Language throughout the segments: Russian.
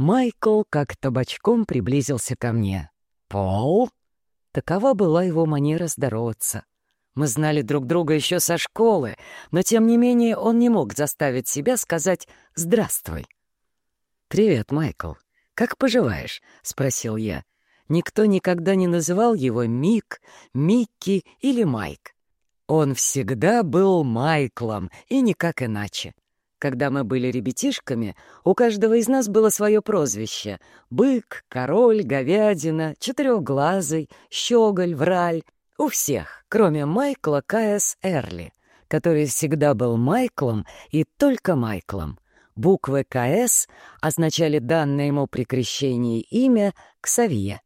Майкл как табачком приблизился ко мне. «Пол?» Такова была его манера здороваться. Мы знали друг друга еще со школы, но тем не менее он не мог заставить себя сказать «здравствуй». «Привет, Майкл. Как поживаешь?» — спросил я. Никто никогда не называл его Мик, Микки или Майк. Он всегда был Майклом, и никак иначе. Когда мы были ребятишками, у каждого из нас было свое прозвище — бык, король, говядина, четырехглазый, щеголь, враль. У всех, кроме Майкла К.С. Эрли, который всегда был Майклом и только Майклом. Буквы «КС» означали данное ему при крещении имя Ксавье.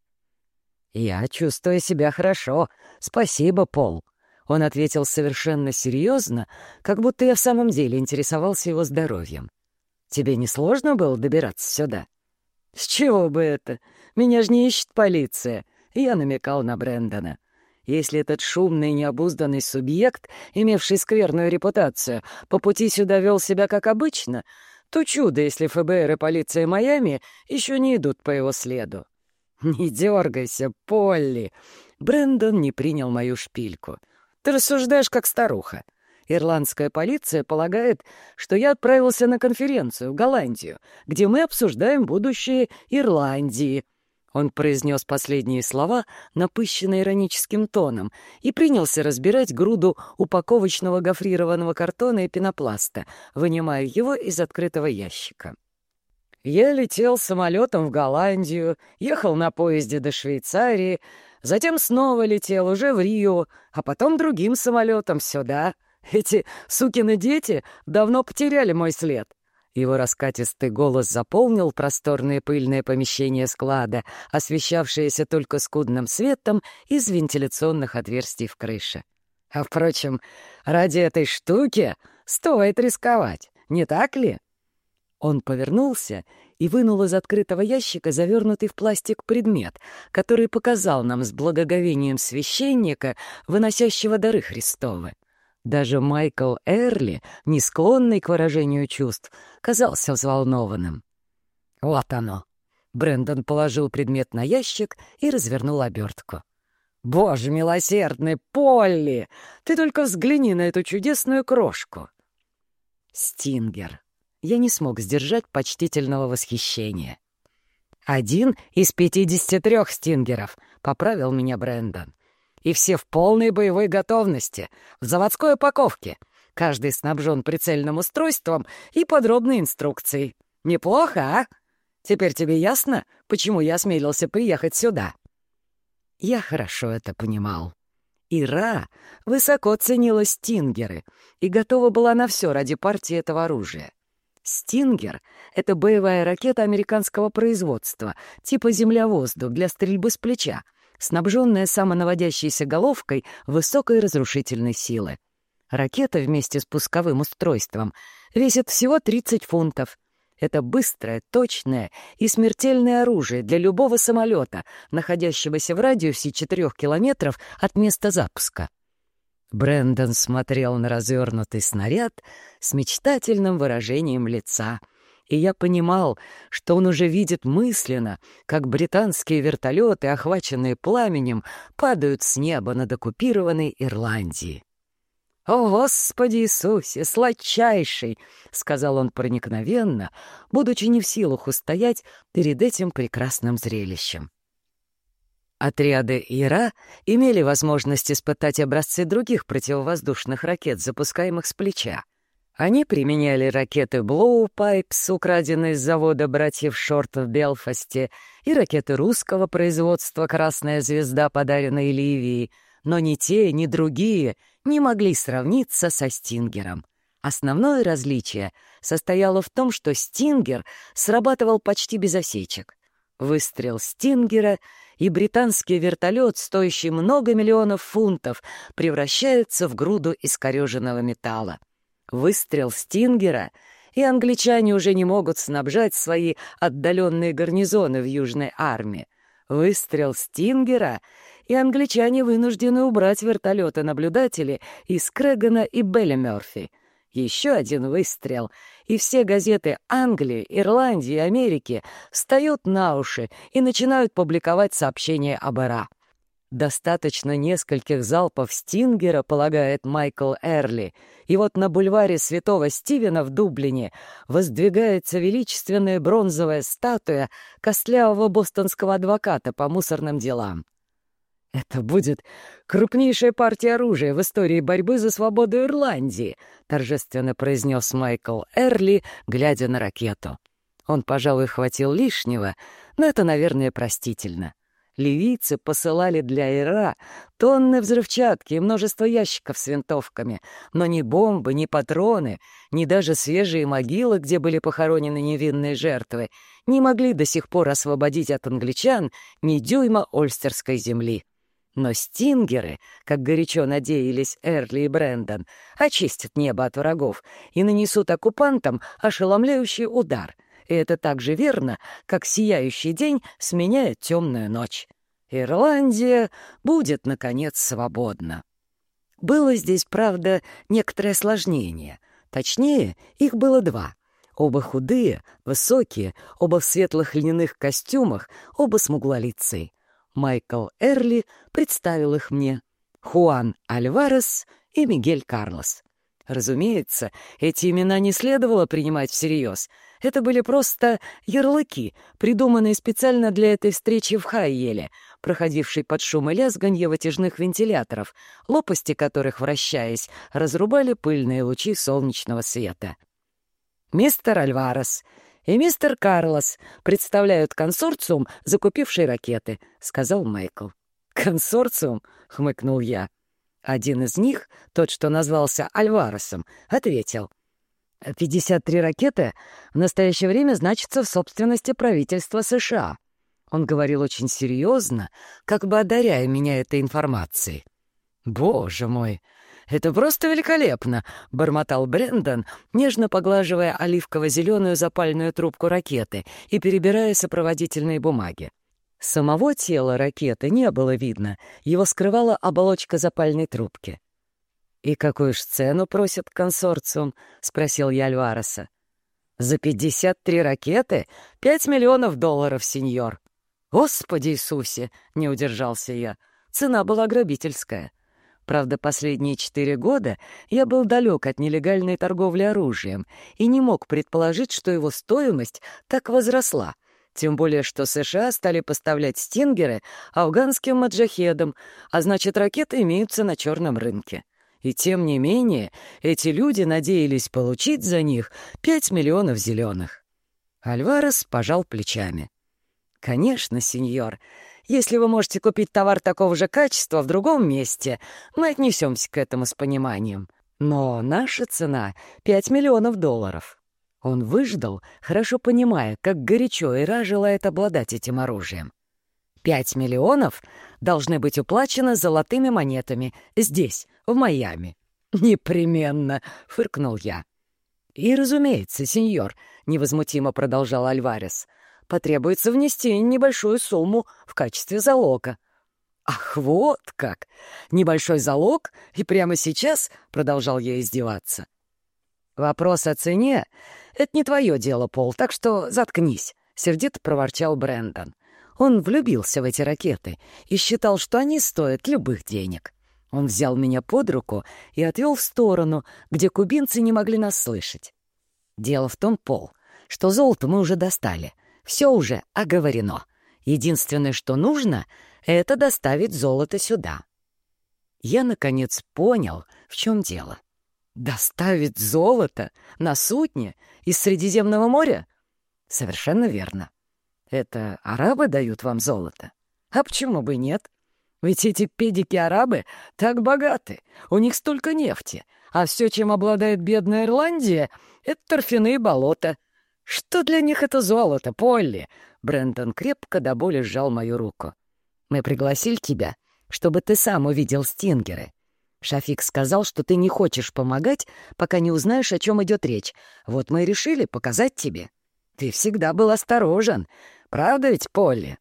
«Я чувствую себя хорошо. Спасибо, Пол». Он ответил совершенно серьезно, как будто я в самом деле интересовался его здоровьем. «Тебе не сложно было добираться сюда?» «С чего бы это? Меня же не ищет полиция!» Я намекал на Брэндона. Если этот шумный необузданный субъект, имевший скверную репутацию, по пути сюда вел себя как обычно, то чудо, если ФБР и полиция Майами еще не идут по его следу. «Не дергайся, Полли!» Брэндон не принял мою шпильку. «Ты рассуждаешь, как старуха. Ирландская полиция полагает, что я отправился на конференцию в Голландию, где мы обсуждаем будущее Ирландии». Он произнес последние слова, напыщенно ироническим тоном, и принялся разбирать груду упаковочного гофрированного картона и пенопласта, вынимая его из открытого ящика. Я летел самолетом в Голландию, ехал на поезде до Швейцарии, затем снова летел уже в Рио, а потом другим самолетом сюда. Эти сукины дети давно потеряли мой след. Его раскатистый голос заполнил просторное пыльное помещение склада, освещавшееся только скудным светом из вентиляционных отверстий в крыше. А, впрочем, ради этой штуки стоит рисковать, не так ли? Он повернулся и вынул из открытого ящика завернутый в пластик предмет, который показал нам с благоговением священника, выносящего дары Христовы. Даже Майкл Эрли, не склонный к выражению чувств, казался взволнованным. «Вот оно!» Брэндон положил предмет на ящик и развернул обертку. «Боже милосердный, Полли! Ты только взгляни на эту чудесную крошку!» «Стингер!» Я не смог сдержать почтительного восхищения. «Один из пятидесяти трех стингеров», — поправил меня Брэндон. «И все в полной боевой готовности, в заводской упаковке. Каждый снабжен прицельным устройством и подробной инструкцией. Неплохо, а? Теперь тебе ясно, почему я осмелился приехать сюда?» Я хорошо это понимал. Ира высоко ценила стингеры и готова была на все ради партии этого оружия. «Стингер» — это боевая ракета американского производства, типа «Земля-воздух» для стрельбы с плеча, снабженная самонаводящейся головкой высокой разрушительной силы. Ракета вместе с пусковым устройством весит всего 30 фунтов. Это быстрое, точное и смертельное оружие для любого самолета, находящегося в радиусе 4 километров от места запуска. Брендон смотрел на развернутый снаряд с мечтательным выражением лица, и я понимал, что он уже видит мысленно, как британские вертолеты, охваченные пламенем, падают с неба над оккупированной Ирландией. «О, Господи Иисусе, сладчайший!» — сказал он проникновенно, будучи не в силах устоять перед этим прекрасным зрелищем. Отряды ИРА имели возможность испытать образцы других противовоздушных ракет, запускаемых с плеча. Они применяли ракеты Pipes, украденные с завода братьев Шорт в Белфасте, и ракеты русского производства «Красная звезда», подаренной Ливии, но ни те, ни другие не могли сравниться со «Стингером». Основное различие состояло в том, что «Стингер» срабатывал почти без осечек. Выстрел «Стингера» и британский вертолет, стоящий много миллионов фунтов, превращается в груду искореженного металла. Выстрел «Стингера» и англичане уже не могут снабжать свои отдаленные гарнизоны в Южной армии. Выстрел «Стингера» и англичане вынуждены убрать вертолеты-наблюдатели из Крэгана и Белли Мёрфи. Еще один выстрел, и все газеты Англии, Ирландии, Америки встают на уши и начинают публиковать сообщения об Ира. Достаточно нескольких залпов Стингера, полагает Майкл Эрли, и вот на бульваре Святого Стивена в Дублине воздвигается величественная бронзовая статуя костлявого бостонского адвоката по мусорным делам. «Это будет крупнейшая партия оружия в истории борьбы за свободу Ирландии», — торжественно произнес Майкл Эрли, глядя на ракету. Он, пожалуй, хватил лишнего, но это, наверное, простительно. Ливийцы посылали для Ира тонны взрывчатки и множество ящиков с винтовками, но ни бомбы, ни патроны, ни даже свежие могилы, где были похоронены невинные жертвы, не могли до сих пор освободить от англичан ни дюйма ольстерской земли. Но стингеры, как горячо надеялись Эрли и Брэндон, очистят небо от врагов и нанесут оккупантам ошеломляющий удар. И это так же верно, как сияющий день сменяет темную ночь. Ирландия будет, наконец, свободна. Было здесь, правда, некоторое осложнение. Точнее, их было два. Оба худые, высокие, оба в светлых льняных костюмах, оба смуглолицые. Майкл Эрли представил их мне. Хуан Альварес и Мигель Карлос. Разумеется, эти имена не следовало принимать всерьез. Это были просто ярлыки, придуманные специально для этой встречи в Хайеле, проходившей под шум и лязганье вытяжных вентиляторов, лопасти которых, вращаясь, разрубали пыльные лучи солнечного света. «Мистер Альварес и мистер Карлос представляют консорциум, закупивший ракеты», — сказал Майкл. «Консорциум?» — хмыкнул я. Один из них, тот, что назвался Альваресом, ответил. «53 ракеты в настоящее время значатся в собственности правительства США». Он говорил очень серьезно, как бы одаряя меня этой информацией. «Боже мой, это просто великолепно!» — бормотал Брендон, нежно поглаживая оливково-зеленую запальную трубку ракеты и перебирая сопроводительные бумаги. Самого тела ракеты не было видно, его скрывала оболочка запальной трубки. «И какую ж цену просит консорциум?» — спросил я Альвареса. «За пятьдесят три ракеты? Пять миллионов долларов, сеньор!» «Господи Иисусе!» — не удержался я. Цена была грабительская. Правда, последние четыре года я был далек от нелегальной торговли оружием и не мог предположить, что его стоимость так возросла. Тем более, что США стали поставлять «Стингеры» афганским маджахедам, а значит, ракеты имеются на черном рынке. И тем не менее, эти люди надеялись получить за них пять миллионов зеленых. Альварес пожал плечами. «Конечно, сеньор, если вы можете купить товар такого же качества в другом месте, мы отнесемся к этому с пониманием. Но наша цена — 5 миллионов долларов. Он выждал, хорошо понимая, как горячо Ира желает обладать этим оружием. Пять миллионов должны быть уплачены золотыми монетами здесь, в Майами. «Непременно!» — фыркнул я. «И, разумеется, сеньор», — невозмутимо продолжал Альварес, — потребуется внести небольшую сумму в качестве залога. «Ах, вот как! Небольшой залог? И прямо сейчас?» — продолжал я издеваться. «Вопрос о цене — это не твое дело, Пол, так что заткнись», — сердито проворчал Брэндон. Он влюбился в эти ракеты и считал, что они стоят любых денег. Он взял меня под руку и отвел в сторону, где кубинцы не могли нас слышать. Дело в том, Пол, что золото мы уже достали — все уже оговорено. Единственное, что нужно, это доставить золото сюда. Я, наконец, понял, в чем дело. Доставить золото на судне из Средиземного моря? Совершенно верно. Это арабы дают вам золото? А почему бы нет? Ведь эти педики-арабы так богаты, у них столько нефти, а все, чем обладает бедная Ирландия, — это торфяные болота, «Что для них это золото, Полли?» Брэндон крепко до боли сжал мою руку. «Мы пригласили тебя, чтобы ты сам увидел стингеры. Шафик сказал, что ты не хочешь помогать, пока не узнаешь, о чем идет речь. Вот мы и решили показать тебе. Ты всегда был осторожен. Правда ведь, Полли?»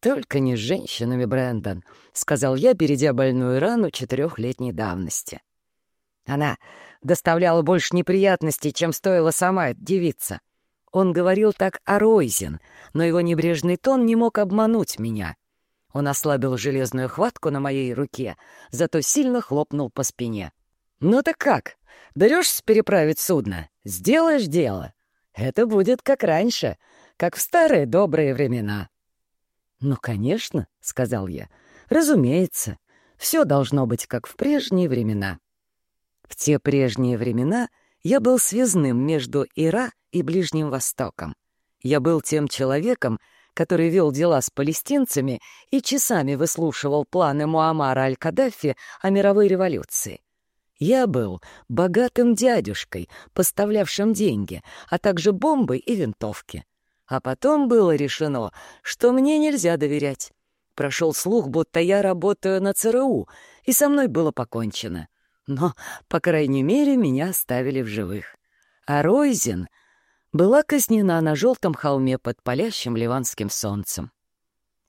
«Только не с женщинами, Брэндон», — сказал я, перейдя больную рану четырехлетней давности. Она доставляла больше неприятностей, чем стоила сама эта девица. Он говорил так о Ройзен, но его небрежный тон не мог обмануть меня. Он ослабил железную хватку на моей руке, зато сильно хлопнул по спине. «Ну так как? Дарешься переправить судно? Сделаешь дело. Это будет как раньше, как в старые добрые времена». «Ну, конечно», — сказал я, — «разумеется, все должно быть как в прежние времена». В те прежние времена я был связным между Ира и Ближним Востоком. Я был тем человеком, который вел дела с палестинцами и часами выслушивал планы Муаммара Аль-Каддафи о мировой революции. Я был богатым дядюшкой, поставлявшим деньги, а также бомбы и винтовки. А потом было решено, что мне нельзя доверять. Прошел слух, будто я работаю на ЦРУ, и со мной было покончено. Но, по крайней мере, меня оставили в живых. А Ройзен была казнена на желтом холме под палящим ливанским солнцем.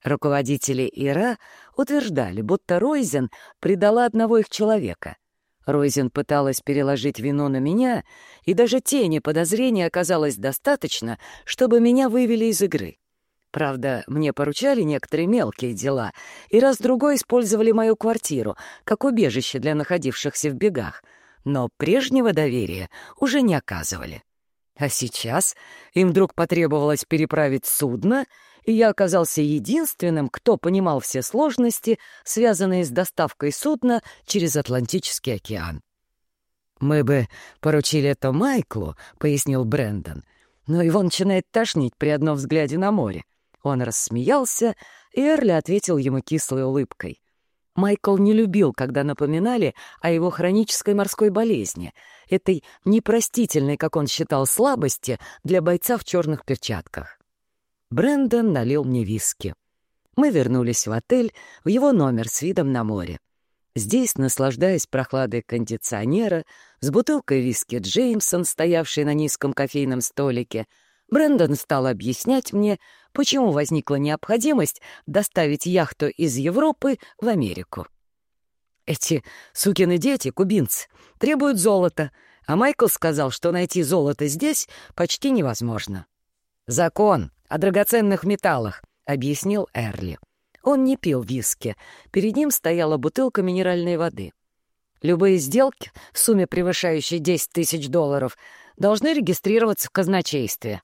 Руководители Ира утверждали, будто Ройзен предала одного их человека. Ройзен пыталась переложить вину на меня, и даже тени подозрения оказалось достаточно, чтобы меня вывели из игры. Правда, мне поручали некоторые мелкие дела, и раз-другой использовали мою квартиру как убежище для находившихся в бегах, но прежнего доверия уже не оказывали. А сейчас им вдруг потребовалось переправить судно, и я оказался единственным, кто понимал все сложности, связанные с доставкой судна через Атлантический океан. «Мы бы поручили это Майклу», — пояснил Брэндон, «но его начинает тошнить при одном взгляде на море. Он рассмеялся, и Эрли ответил ему кислой улыбкой. Майкл не любил, когда напоминали о его хронической морской болезни, этой непростительной, как он считал, слабости для бойца в черных перчатках. Брэндон налил мне виски. Мы вернулись в отель, в его номер с видом на море. Здесь, наслаждаясь прохладой кондиционера, с бутылкой виски Джеймсон, стоявшей на низком кофейном столике, Брэндон стал объяснять мне, почему возникла необходимость доставить яхту из Европы в Америку. Эти сукины дети, кубинцы, требуют золота, а Майкл сказал, что найти золото здесь почти невозможно. «Закон о драгоценных металлах», — объяснил Эрли. Он не пил виски, перед ним стояла бутылка минеральной воды. Любые сделки, в сумме превышающей 10 тысяч долларов, должны регистрироваться в казначействе.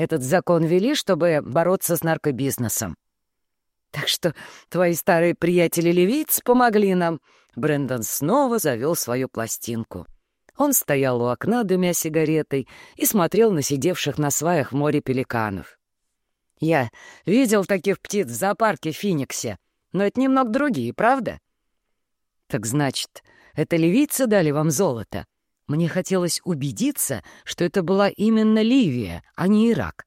Этот закон вели, чтобы бороться с наркобизнесом. Так что твои старые приятели-ливийцы помогли нам. Брэндон снова завел свою пластинку. Он стоял у окна, дымя сигаретой, и смотрел на сидевших на сваях море пеликанов. «Я видел таких птиц в зоопарке Финиксе, но это немного другие, правда?» «Так значит, это ливийцы дали вам золото?» Мне хотелось убедиться, что это была именно Ливия, а не Ирак.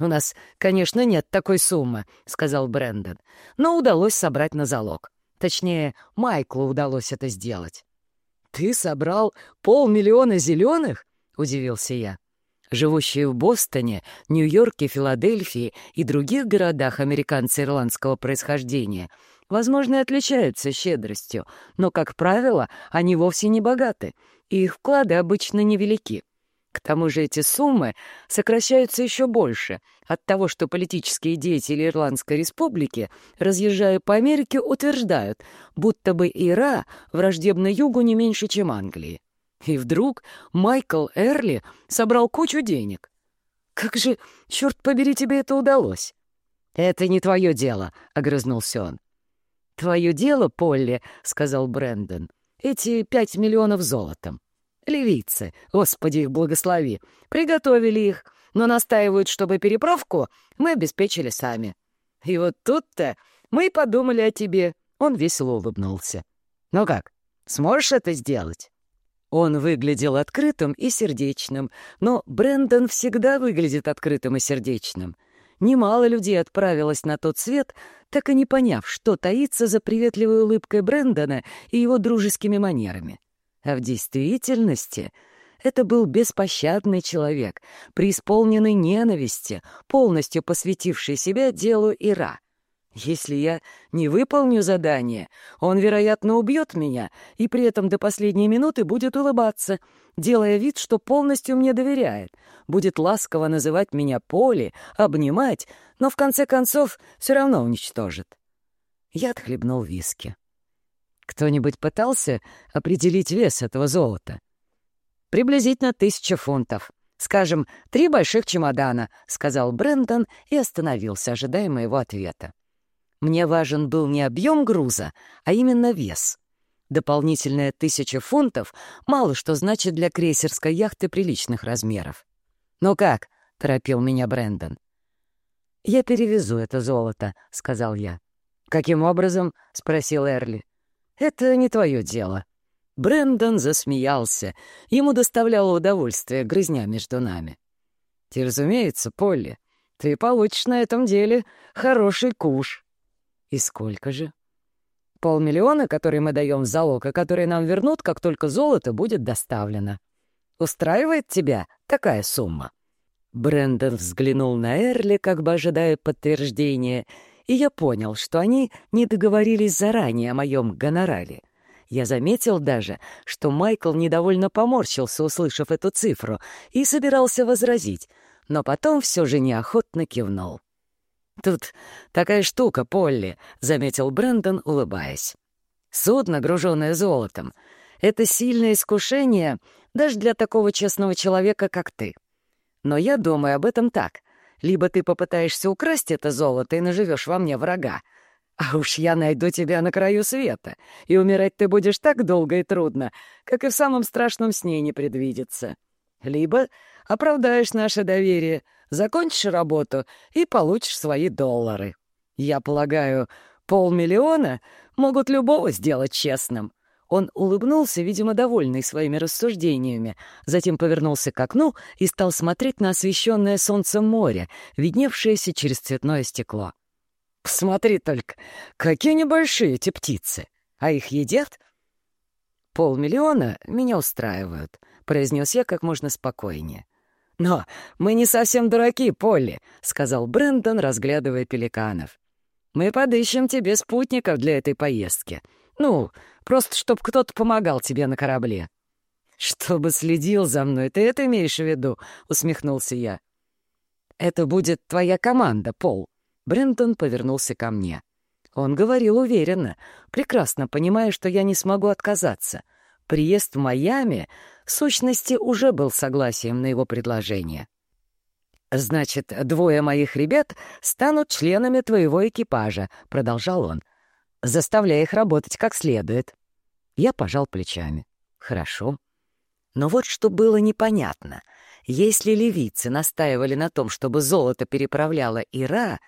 «У нас, конечно, нет такой суммы», — сказал Брэндон, «но удалось собрать на залог. Точнее, Майклу удалось это сделать». «Ты собрал полмиллиона зеленых?» — удивился я. Живущие в Бостоне, Нью-Йорке, Филадельфии и других городах американцы ирландского происхождения, возможно, и отличаются щедростью, но, как правило, они вовсе не богаты — и их вклады обычно невелики. К тому же эти суммы сокращаются еще больше от того, что политические деятели Ирландской республики, разъезжая по Америке, утверждают, будто бы Ира враждебна Югу не меньше, чем Англии. И вдруг Майкл Эрли собрал кучу денег. «Как же, черт побери, тебе это удалось?» «Это не твое дело», — огрызнулся он. «Твое дело, Полли», — сказал Брэндон, эти пять миллионов золотом. Ливийцы, господи их благослови, приготовили их, но настаивают, чтобы переправку мы обеспечили сами. И вот тут-то мы и подумали о тебе. Он весело улыбнулся. Ну как, сможешь это сделать? Он выглядел открытым и сердечным, но Брэндон всегда выглядит открытым и сердечным — Немало людей отправилось на тот свет, так и не поняв, что таится за приветливой улыбкой Брэндона и его дружескими манерами. А в действительности это был беспощадный человек, преисполненный ненависти, полностью посвятивший себя делу Ира. Если я не выполню задание, он, вероятно, убьет меня и при этом до последней минуты будет улыбаться, делая вид, что полностью мне доверяет, будет ласково называть меня Поли, обнимать, но в конце концов все равно уничтожит. Я отхлебнул виски. Кто-нибудь пытался определить вес этого золота? Приблизительно тысяча фунтов. Скажем, три больших чемодана, — сказал Брэндон и остановился, ожидая моего ответа. Мне важен был не объем груза, а именно вес. Дополнительная тысяча фунтов мало что значит для крейсерской яхты приличных размеров. «Ну как?» — торопил меня Брэндон. «Я перевезу это золото», — сказал я. «Каким образом?» — спросил Эрли. «Это не твое дело». Брэндон засмеялся. Ему доставляло удовольствие грызня между нами. «Ты, разумеется, Полли, ты получишь на этом деле хороший куш». «И сколько же?» «Полмиллиона, который мы даем в залог, и который нам вернут, как только золото будет доставлено. Устраивает тебя такая сумма?» Брэндон взглянул на Эрли, как бы ожидая подтверждения, и я понял, что они не договорились заранее о моем гонораре. Я заметил даже, что Майкл недовольно поморщился, услышав эту цифру, и собирался возразить, но потом все же неохотно кивнул. «Тут такая штука, Полли», — заметил Брэндон, улыбаясь. «Судно, груженное золотом, — это сильное искушение даже для такого честного человека, как ты. Но я думаю об этом так. Либо ты попытаешься украсть это золото и наживешь во мне врага, а уж я найду тебя на краю света, и умирать ты будешь так долго и трудно, как и в самом страшном сне не предвидится. Либо оправдаешь наше доверие — закончишь работу и получишь свои доллары. Я полагаю, полмиллиона могут любого сделать честным». Он улыбнулся, видимо, довольный своими рассуждениями, затем повернулся к окну и стал смотреть на освещенное солнцем море, видневшееся через цветное стекло. «Посмотри только, какие небольшие эти птицы! А их едят?» «Полмиллиона меня устраивают», — произнес я как можно спокойнее. «Но мы не совсем дураки, Полли», — сказал Брэндон, разглядывая пеликанов. «Мы подыщем тебе спутников для этой поездки. Ну, просто чтоб кто-то помогал тебе на корабле». «Чтобы следил за мной, ты это имеешь в виду?» — усмехнулся я. «Это будет твоя команда, Пол». Брэндон повернулся ко мне. Он говорил уверенно, прекрасно понимая, что я не смогу отказаться. Приезд в Майами в сущности, уже был согласием на его предложение. «Значит, двое моих ребят станут членами твоего экипажа», — продолжал он, заставляя их работать как следует. Я пожал плечами. «Хорошо». Но вот что было непонятно. Если ливийцы настаивали на том, чтобы золото переправляла Ира,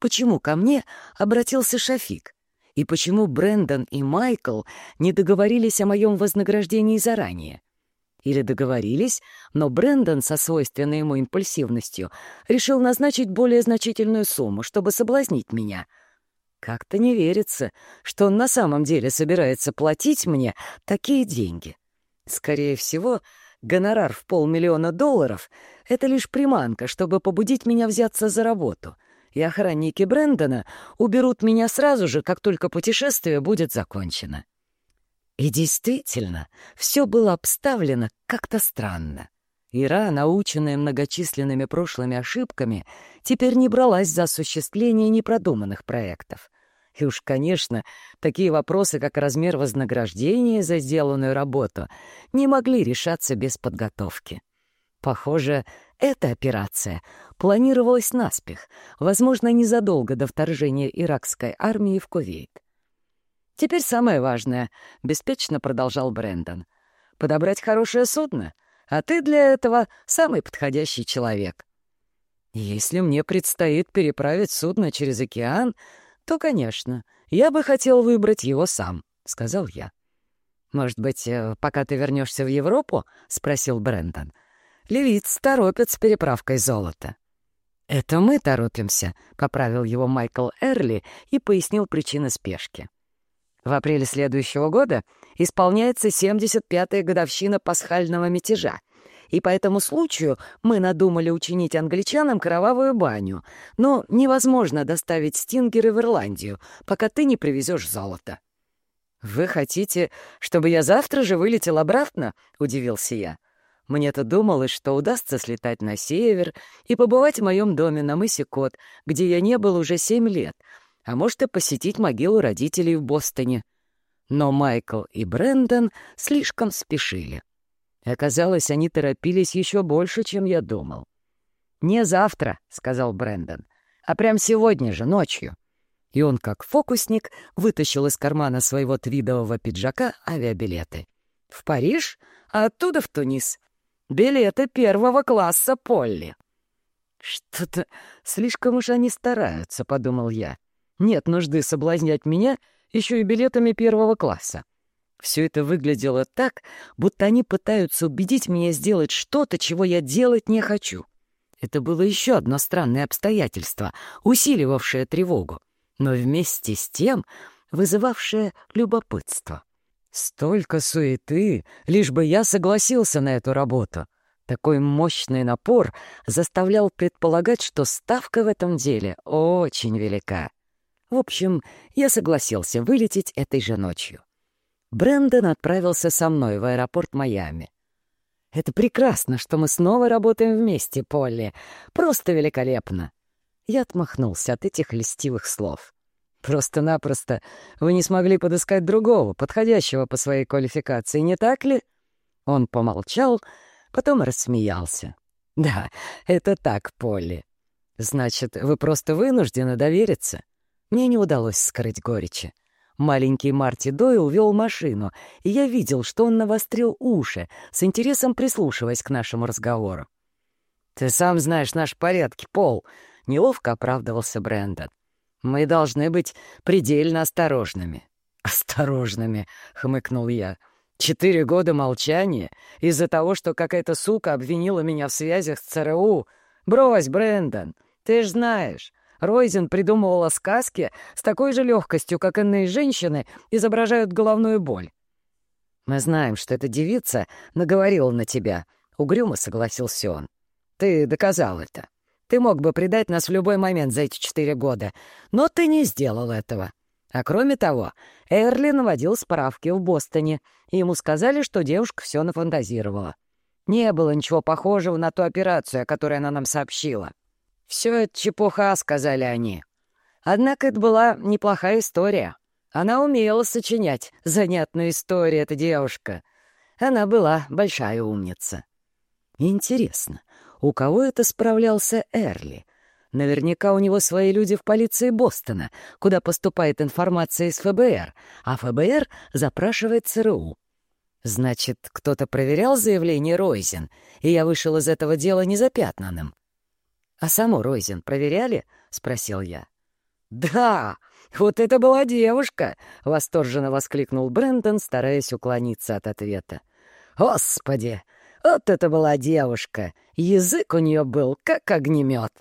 почему ко мне обратился Шафик? И почему Брэндон и Майкл не договорились о моем вознаграждении заранее? Или договорились, но Брэндон со свойственной ему импульсивностью решил назначить более значительную сумму, чтобы соблазнить меня. Как-то не верится, что он на самом деле собирается платить мне такие деньги. Скорее всего, гонорар в полмиллиона долларов — это лишь приманка, чтобы побудить меня взяться за работу, и охранники Брэндона уберут меня сразу же, как только путешествие будет закончено. И действительно, все было обставлено как-то странно. Ира, наученная многочисленными прошлыми ошибками, теперь не бралась за осуществление непродуманных проектов. И уж, конечно, такие вопросы, как размер вознаграждения за сделанную работу, не могли решаться без подготовки. Похоже, эта операция планировалась наспех, возможно, незадолго до вторжения иракской армии в Кувейт. «Теперь самое важное», — беспечно продолжал Брэндон. «Подобрать хорошее судно, а ты для этого самый подходящий человек». «Если мне предстоит переправить судно через океан, то, конечно, я бы хотел выбрать его сам», — сказал я. «Может быть, э, пока ты вернешься в Европу?» — спросил Брэндон. «Левиц торопят с переправкой золота». «Это мы торопимся», — поправил его Майкл Эрли и пояснил причины спешки. В апреле следующего года исполняется 75-я годовщина пасхального мятежа, и по этому случаю мы надумали учинить англичанам кровавую баню. Но невозможно доставить стингеры в Ирландию, пока ты не привезешь золото». «Вы хотите, чтобы я завтра же вылетел обратно?» — удивился я. Мне-то думалось, что удастся слетать на север и побывать в моем доме на мысе Кот, где я не был уже семь лет, а может и посетить могилу родителей в Бостоне. Но Майкл и Брэндон слишком спешили. Оказалось, они торопились еще больше, чем я думал. «Не завтра», — сказал Брэндон, — «а прям сегодня же, ночью». И он, как фокусник, вытащил из кармана своего твидового пиджака авиабилеты. «В Париж, а оттуда в Тунис. Билеты первого класса Полли». «Что-то слишком уж они стараются», — подумал я. «Нет нужды соблазнять меня еще и билетами первого класса. Все это выглядело так, будто они пытаются убедить меня сделать что-то, чего я делать не хочу. Это было еще одно странное обстоятельство, усиливавшее тревогу, но вместе с тем вызывавшее любопытство. Столько суеты, лишь бы я согласился на эту работу. Такой мощный напор заставлял предполагать, что ставка в этом деле очень велика. В общем, я согласился вылететь этой же ночью. Брэндон отправился со мной в аэропорт Майами. «Это прекрасно, что мы снова работаем вместе, Полли. Просто великолепно!» Я отмахнулся от этих льстивых слов. «Просто-напросто вы не смогли подыскать другого, подходящего по своей квалификации, не так ли?» Он помолчал, потом рассмеялся. «Да, это так, Полли. Значит, вы просто вынуждены довериться?» Мне не удалось скрыть горечи. Маленький Марти Дойл вел машину, и я видел, что он навострил уши, с интересом прислушиваясь к нашему разговору. «Ты сам знаешь наши порядки, Пол», — неловко оправдывался Брэндон. «Мы должны быть предельно осторожными». «Осторожными», — хмыкнул я. «Четыре года молчания из-за того, что какая-то сука обвинила меня в связях с ЦРУ. Брось, Брэндон, ты ж знаешь, Ройзен придумывала сказки с такой же легкостью, как иные женщины изображают головную боль. «Мы знаем, что эта девица наговорила на тебя», — угрюмо согласился он. «Ты доказал это. Ты мог бы предать нас в любой момент за эти четыре года, но ты не сделал этого. А кроме того, Эрли наводил справки в Бостоне, и ему сказали, что девушка все нафантазировала. Не было ничего похожего на ту операцию, о которой она нам сообщила. «Все это чепуха», — сказали они. Однако это была неплохая история. Она умела сочинять занятную историю, эта девушка. Она была большая умница. Интересно, у кого это справлялся Эрли? Наверняка у него свои люди в полиции Бостона, куда поступает информация из ФБР, а ФБР запрашивает ЦРУ. Значит, кто-то проверял заявление Ройзен, и я вышел из этого дела незапятнанным. «А саму Ройзен проверяли?» — спросил я. «Да, вот это была девушка!» — восторженно воскликнул Брэндон, стараясь уклониться от ответа. «Господи, вот это была девушка! Язык у нее был, как огнемет!»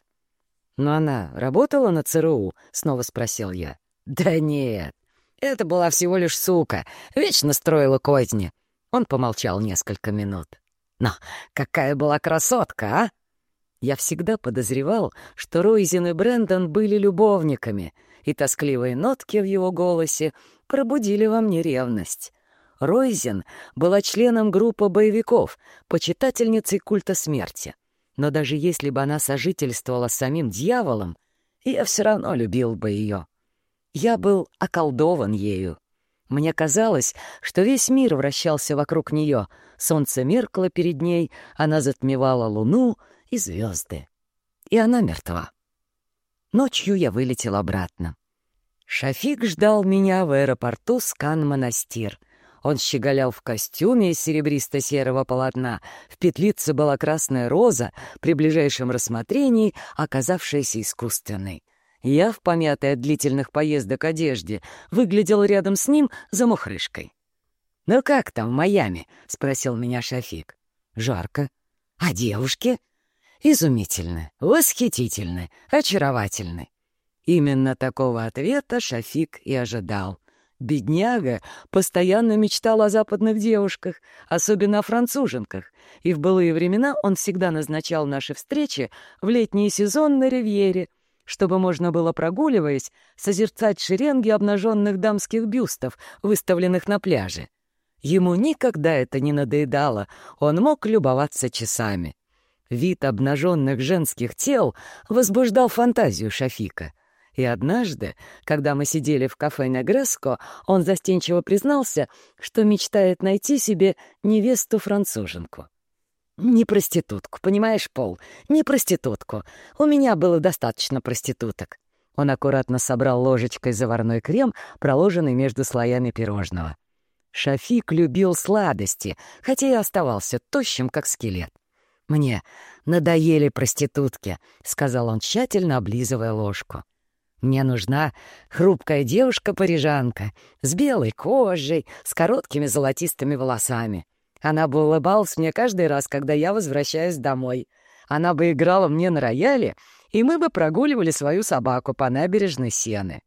«Но она работала на ЦРУ?» — снова спросил я. «Да нет, это была всего лишь сука, вечно строила козни». Он помолчал несколько минут. «Но какая была красотка, а!» Я всегда подозревал, что Ройзен и Брэндон были любовниками, и тоскливые нотки в его голосе пробудили во мне ревность. Ройзен была членом группы боевиков, почитательницей культа смерти. Но даже если бы она сожительствовала с самим дьяволом, я все равно любил бы ее. Я был околдован ею. Мне казалось, что весь мир вращался вокруг нее. Солнце меркло перед ней, она затмевала луну — и звезды. И она мертва. Ночью я вылетел обратно. Шафик ждал меня в аэропорту Скан-Монастир. Он щеголял в костюме из серебристо-серого полотна. В петлице была красная роза, при ближайшем рассмотрении оказавшаяся искусственной. Я в помятой от длительных поездок одежде выглядел рядом с ним за мухрышкой. «Ну как там в Майами?» — спросил меня Шафик. «Жарко. А девушки?» Изумительны, восхитительны, очаровательны. Именно такого ответа Шафик и ожидал. Бедняга постоянно мечтал о западных девушках, особенно о француженках, и в былые времена он всегда назначал наши встречи в летний сезон на ривьере, чтобы можно было, прогуливаясь, созерцать шеренги обнаженных дамских бюстов, выставленных на пляже. Ему никогда это не надоедало, он мог любоваться часами. Вид обнаженных женских тел возбуждал фантазию Шафика — и однажды, когда мы сидели в кафе Негреско, он застенчиво признался, что мечтает найти себе невесту-француженку. «Не проститутку, понимаешь, Пол? Не проститутку. У меня было достаточно проституток». Он аккуратно собрал ложечкой заварной крем, проложенный между слоями пирожного. Шафик любил сладости, хотя и оставался тощим, как скелет. «Мне надоели проститутки», — сказал он, тщательно облизывая ложку. Мне нужна хрупкая девушка-парижанка с белой кожей, с короткими золотистыми волосами. Она бы улыбалась мне каждый раз, когда я возвращаюсь домой. Она бы играла мне на рояле, и мы бы прогуливали свою собаку по набережной Сены.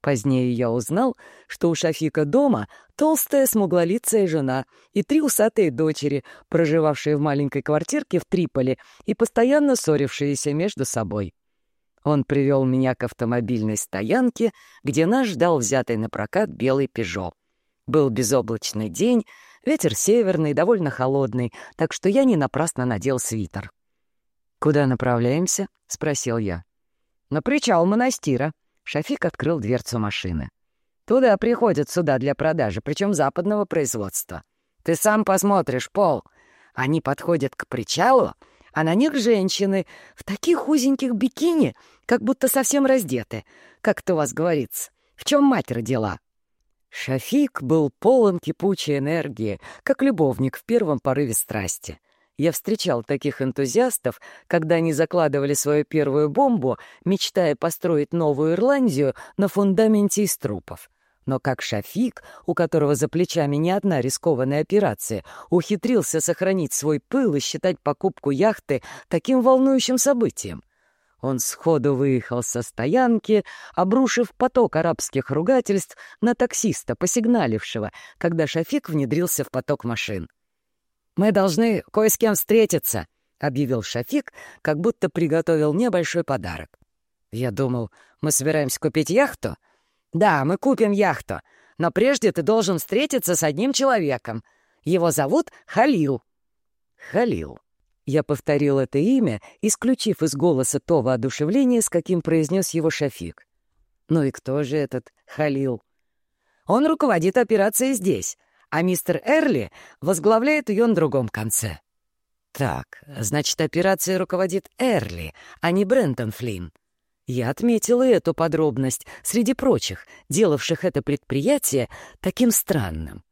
Позднее я узнал, что у Шафика дома толстая смуглолицая жена и три усатые дочери, проживавшие в маленькой квартирке в Триполи и постоянно ссорившиеся между собой. Он привел меня к автомобильной стоянке, где нас ждал взятый на прокат белый «Пежо». Был безоблачный день, ветер северный, довольно холодный, так что я не напрасно надел свитер. «Куда направляемся?» — спросил я. «На причал монастира». Шафик открыл дверцу машины. «Туда приходят суда для продажи, причем западного производства. Ты сам посмотришь, Пол. Они подходят к причалу, а на них женщины в таких узеньких бикини, как будто совсем раздеты. Как это у вас говорится? В чем мать родила?» Шафик был полон кипучей энергии, как любовник в первом порыве страсти. Я встречал таких энтузиастов, когда они закладывали свою первую бомбу, мечтая построить новую Ирландию на фундаменте из трупов. Но как Шафик, у которого за плечами не одна рискованная операция, ухитрился сохранить свой пыл и считать покупку яхты таким волнующим событием? Он сходу выехал со стоянки, обрушив поток арабских ругательств на таксиста, посигналившего, когда Шафик внедрился в поток машин. «Мы должны кое с кем встретиться», — объявил Шафик, как будто приготовил мне большой подарок. Я думал, мы собираемся купить яхту — «Да, мы купим яхту, но прежде ты должен встретиться с одним человеком. Его зовут Халил». «Халил». Я повторил это имя, исключив из голоса то воодушевление, с каким произнес его Шафик. «Ну и кто же этот Халил?» «Он руководит операцией здесь, а мистер Эрли возглавляет ее на другом конце». «Так, значит, операцией руководит Эрли, а не Брентон Флинн. Я отметила эту подробность среди прочих, делавших это предприятие таким странным.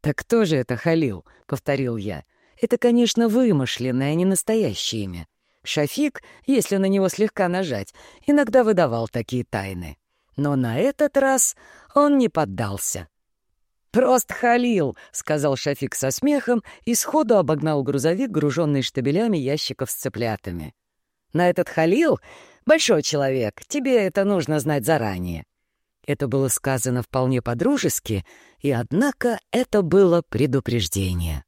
«Так кто же это Халил?» — повторил я. «Это, конечно, вымышленное, а не настоящее имя. Шафик, если на него слегка нажать, иногда выдавал такие тайны. Но на этот раз он не поддался». «Просто Халил», — сказал Шафик со смехом и сходу обогнал грузовик, груженный штабелями ящиков с цыплятами. «На этот Халил Большой человек, тебе это нужно знать заранее». Это было сказано вполне по-дружески, и, однако, это было предупреждение.